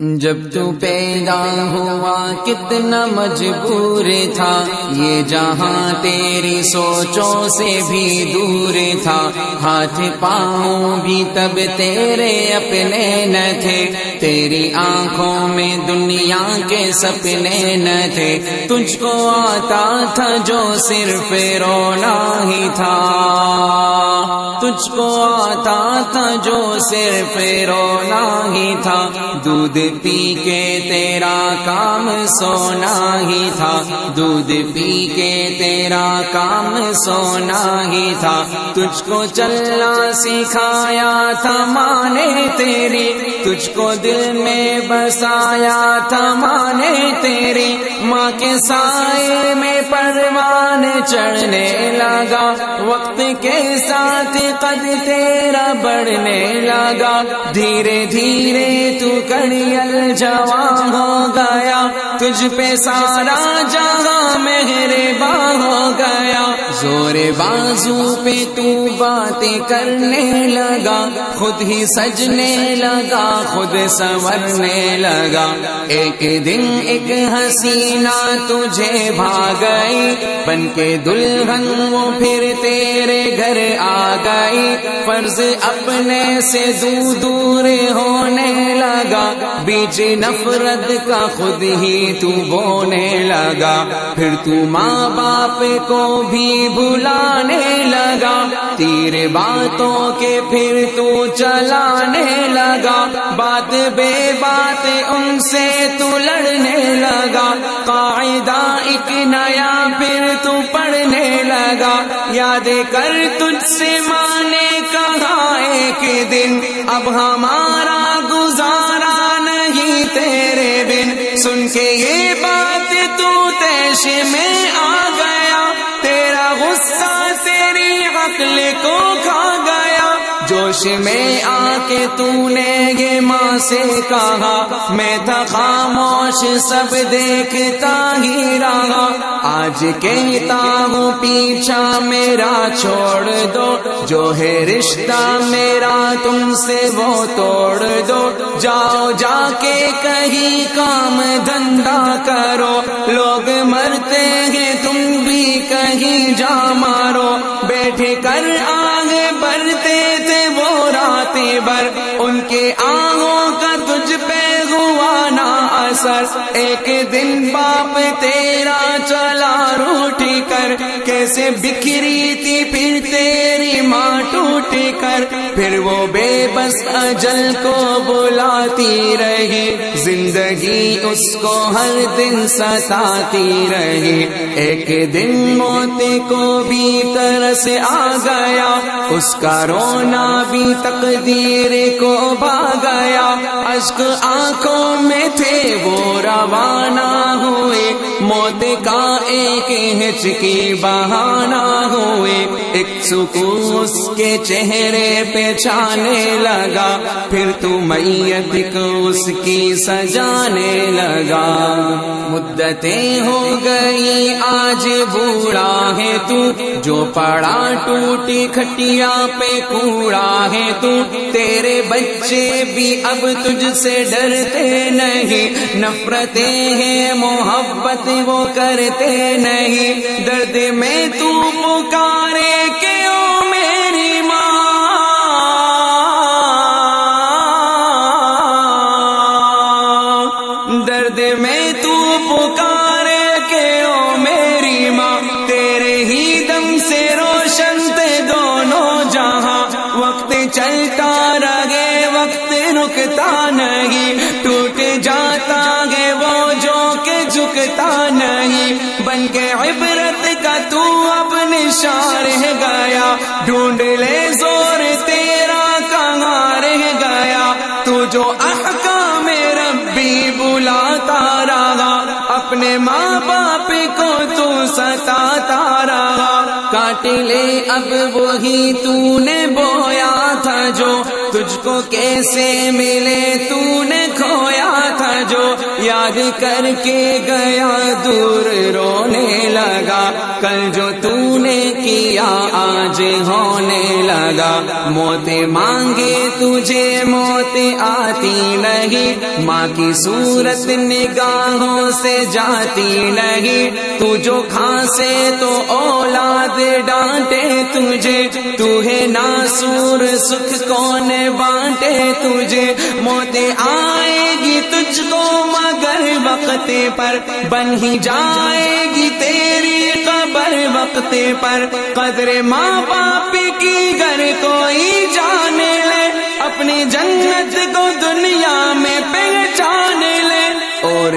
جب تو پیدا ہوا کتنا مجبور تھا، یہ جہاں تیری سوچوں سے بھی دور تھا۔ ہاتھ پاؤں بھی تب تیرے اپنے نہ تھے۔ تیری آنکھوں میں دنیا کے سپنے نہ تھے۔ تجھ کو آتا تھا جو صرف رونا ہی تھا۔ تجھ کو آتا تھا جو صرف رونا ہی تھا۔ دودھ پی کے تیرا کام سونا ہی تھا۔ دودھ پی کے تیرا کام سونا ہی تھا۔ تجھ کو چلنا سکھایا تھا مانے تیری۔ تجھ کو دل میں بسایا تھا مانے تیری۔ ماں کے سائے میں پروان چڑھنے لگا۔ وقت کے ساتھ قد تیرا بڑھنے لگا۔ دھیرے دھیرے تو کڑیل جوان ہو گیا۔ تجھ پہ سارا جہاں میرے باں ہو گیا۔ زور بازو پہ تو باتیں کرنے لگا۔ خود ہی سجنے لگا، خود سنورنے لگا۔ ایک دن ایک حسینہ تجھے بھاگئی بن کے دلہن وہ پھر تیرے گھر آ گئی، فرض اپنے سے دور دور ہونے لگا۔ بیچ نفرت کا خود ہی تو بونے لگا۔ پھر تو ماں باپ کو بھی بلانے لگا۔ تیر باتوں کے پھر تو چلانے لگا۔ بات بے بات ان سے تو لڑنے لگا۔ قاعدہ ایک نیا یاد کر تجھ سے مانے کہا ایک دن۔ اب ہمارا گزارا نہیں تیرے بن۔ سن کے یہ بات تو تیش میں آ گیا۔ تیرا غصہ تیری عقل کو جوش میں آ کے تو نے یہ ماں سے کہا، میں تھا خاموش سب دیکھتا ہی رہا۔ آج کہتا ہوں پیچھا میرا چھوڑ دو، جو ہے رشتہ میرا تم سے وہ توڑ دو۔ جاؤ، جا کے کہیں کام دھندا کرو۔ لوگ مرتے ہیں تم بھی کہیں جا مارو۔ بیٹھے کر اثر ایک دن باپ تیرا چلا روٹی کر، کیسے بکھری تھی پھر تیری ماں ٹوٹ کر، پھر وہ بے بس اجل کو بلاتی رہی، زندگی اس کو ہر دن ستاتی رہی۔ ایک دن موت کو بھی طرح سے آ گیا، اس کا رونا بھی تقدیر کو بھا گیا۔ اشک آنکھوں میں تھے وہ روانہ ہوئے، موت کا ایک ہچکی بہانا ہوئے۔ ایک سکون اس کے چہرے پہ چھانے لگا، پھر تو میت کو اس کی سجانے لگا۔ مدتیں ہو گئی، آج بوڑھا ہے تو۔ جو پڑا ٹوٹی کھٹیا پہ کوڑا ہے تو۔ تیرے بچے بھی اب تجھ سے ڈرتے نہیں۔ نفرتیں ہیں، محبت وہ کرتے نہیں۔ درد میں تو پکارے کہ او میری ماں؟ درد میں تو پکارے کہ او میری ماں؟ تیرے ہی دم سے روشن تھے دونوں جہاں۔ وقت چلتا رہے، وقت رکتا نشان رہ گیا ڈھونڈ لے زور تیرا کہاں رہ گیا تو جو احکام ربی بلاتا رہا اپنے ماں باپ کو تو ستاتا رہا کاٹ لے، اب وہی تو نے بویا تھا جو۔ تجھ کو کیسے ملے تو نے کھویا تھا جو۔ یاد کر کے گیا، دور رونے لگا۔ کل جو تو نے کیا آج ہونے لگا؟ موت مانگے تجھے، موت آتی نہیں۔ ماں کی صورت نگاہوں سے جاتی نہیں۔ تو جو کھانسے تو اولاد ڈانٹے تجھے۔ تو ہے ناسور سکھ کون بانٹے تجھے۔ موت آئے گی تجھ کو مگر وقت پر۔ بن ہی جائے گی تیری قبر پر قدر ماں باپ کی گھر کوئی جانے لے، اپنی جنت کو دنیا میں پہچان لے اور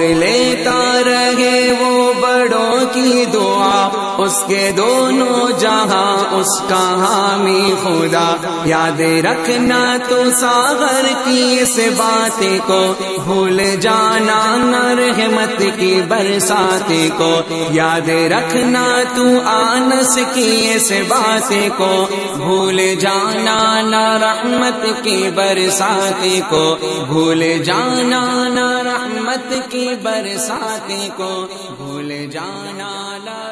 اس کے دونوں جہاں اس کا حامی خدا یاد رکھنا تو ساغر کی اس بات کو بھول جانا نہ رحمت کی برسات کو یاد رکھنا تو آنس کی اس بات کو بھول جانا نہ رحمت کی برسات کو بھول جانا نہ رحمت کی برسات کو بھول جانا نہ